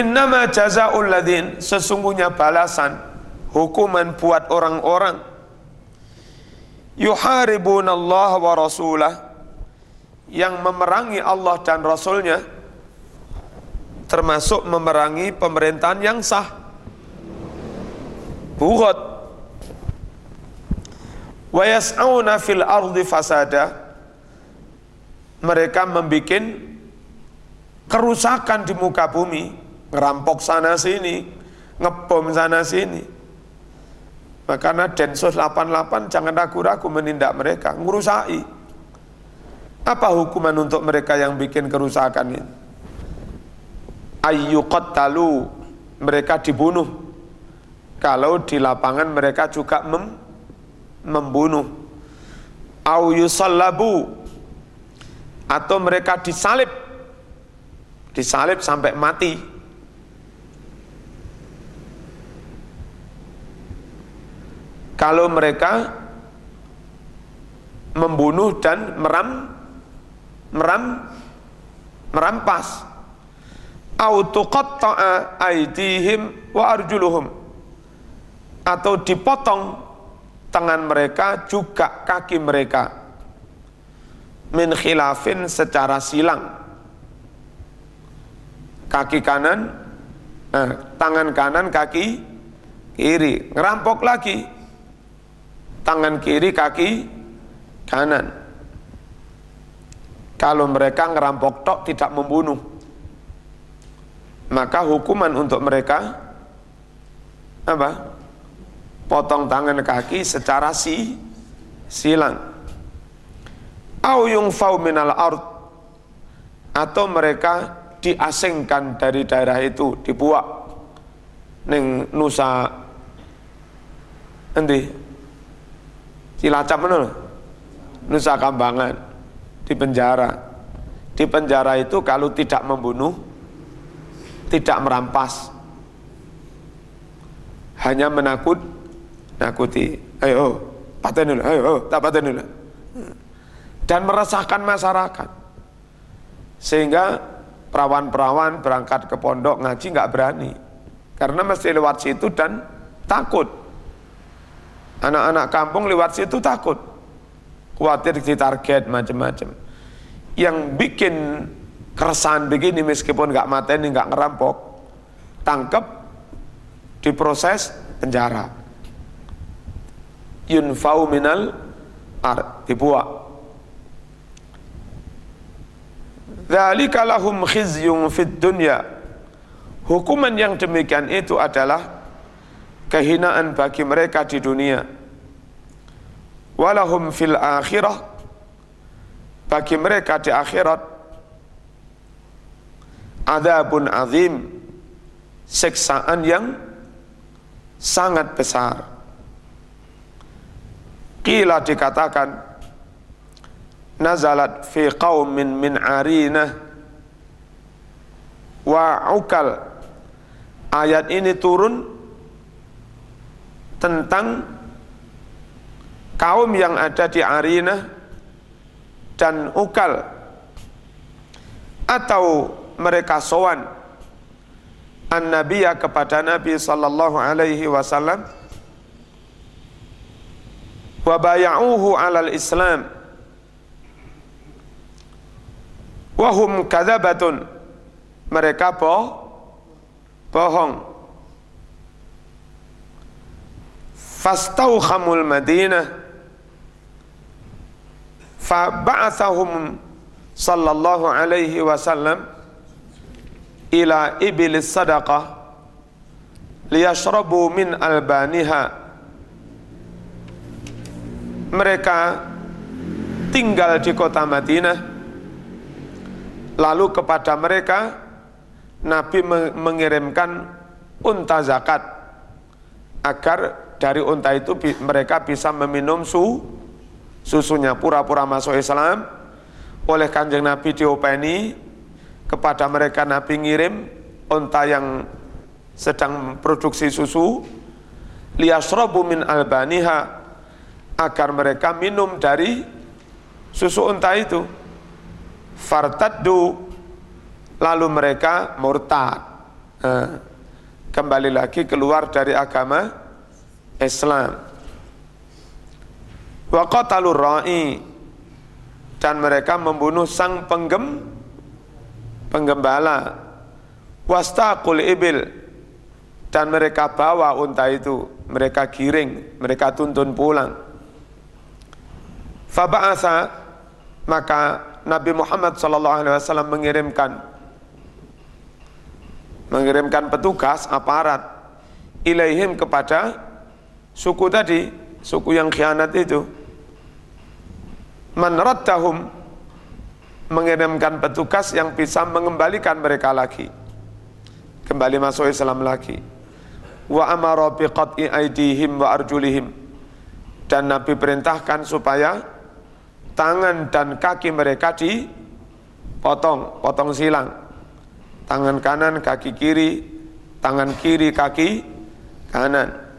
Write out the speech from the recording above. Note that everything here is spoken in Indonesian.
Innama jazaul ladin sesungguhnya balasan hukuman buat orang-orang. Yuharibun Allah wa rasulah yang memerangi Allah dan Rasulnya termasuk memerangi pemerintahan yang sah. Bugot wa yas'auna fil ardi fasada mereka membuat kerusakan di muka bumi ngerampok sana sini ngebom sana sini. Makanya Densus 88 jangan ragu-ragu menindak mereka ngurusai apa hukuman untuk mereka yang bikin kerusakan ini? Ayyuqat talu mereka dibunuh. Kalau di lapangan mereka juga mem membunuh. Au yusallabu atau mereka disalib. Disalib sampai mati kalau mereka membunuh dan meram meram merampas. Wa arjuluhum. Atau dipotong tangan mereka juga kaki mereka. Min khilafin secara silang. Kaki kanan nah, tangan kanan kaki kiri. Ngerampok lagi tangan kiri kaki kanan. Kalau mereka ngerampok tok tidak membunuh maka hukuman untuk mereka apa? Potong tangan kaki secara si silang. Au yungfau minal ard atau mereka diasingkan dari daerah itu dibuat neng Nusa endi Cilacap mana Nusa Kambangan. Di penjara. Di penjara itu kalau tidak membunuh tidak merampas. Hanya menakut nakuti. Ayo paten dulu. Ayo oh, tak paten dulu. Dan meresahkan masyarakat. Sehingga perawan-perawan berangkat ke pondok ngaji nggak berani. Karena mesti lewat situ dan takut anak-anak kampung lewat situ takut. Khawatir ditarget macam-macam yang bikin keresahan begini meskipun nggak mateni nggak ngerampok tangkep diproses penjara. Yunfau minal ar dibuat Dzalika lahum khizyun fid dunya. Hukuman yang demikian itu adalah kehinaan bagi mereka di dunia. Walahum fil akhirah bagi mereka di akhirat adabun azim siksaan yang sangat besar. Qila dikatakan nazalat fi qaumin min arina. Wa ukal ayat ini turun tentang kaum yang ada di arina dan ukal atau mereka sowan an nabiya kepada nabi sallallahu alaihi wasallam wa baya'uhu 'alal Islam wa hum kadzabatun. Mereka boh bohong fastauhamul Madinah fa ba'athahum sallallahu alaihi wasallam ila iblis sadaqah liyashrabu min albaniha mereka tinggal di kota Madinah. Lalu kepada mereka Nabi mengirimkan unta zakat agar dari unta itu mereka bisa meminum su susunya pura-pura masuk Islam. Oleh kanjeng Nabi diopeni kepada mereka Nabi ngirim unta yang sedang produksi susu. Liyasrabu min albaniha agar mereka minum dari susu unta itu. Fartaddu lalu mereka murtad. Uh, kembali lagi keluar dari agama Islam. Wa qatalur ra'i. Dan mereka membunuh sang penggem penggembala. Wastaqul ibil. Dan mereka bawa unta itu. Mereka giring mereka tuntun pulang. Faba'asa maka Nabi Muhammad SAW mengirimkan mengirimkan petugas aparat ilaihim kepada suku tadi suku yang khianat itu. Man raddahum mengirimkan petugas yang bisa mengembalikan mereka lagi. Kembali masuk Islam lagi. Wa amara biqat'i aidihim wa arjulihim. Dan Nabi perintahkan supaya tangan dan kaki mereka dipotong, potong silang. Tangan kanan, kaki kiri, tangan kiri, kaki kanan